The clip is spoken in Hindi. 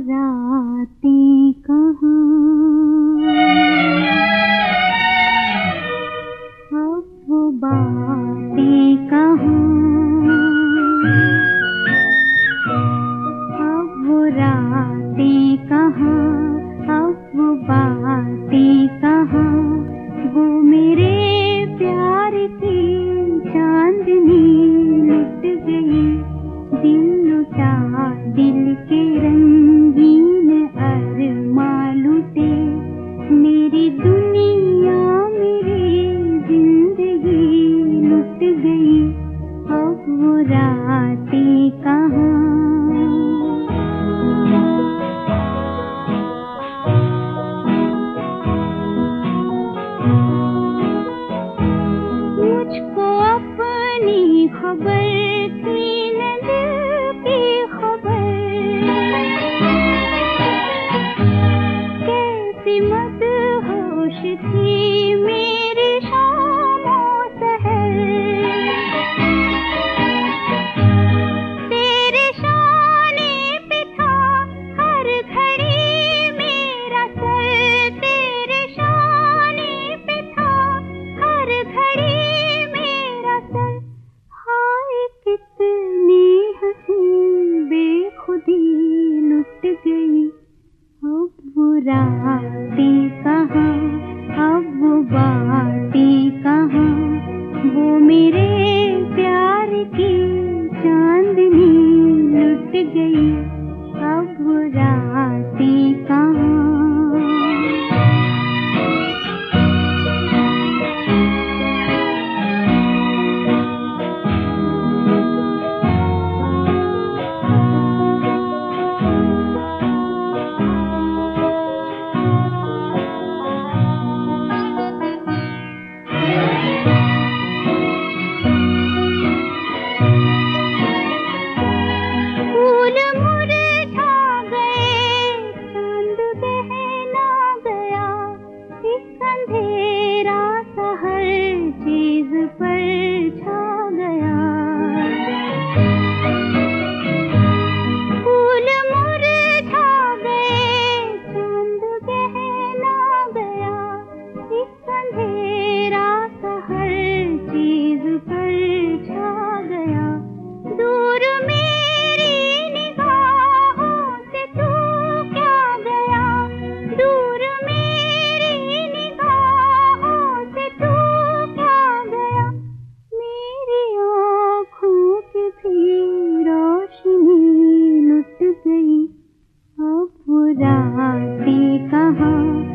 राती कहाँ? खबर थी राती कहाँ अब वो बाती कहाँ वो मेरे प्यार की चांदनी लुट गई। जाती कहाँ?